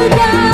sudah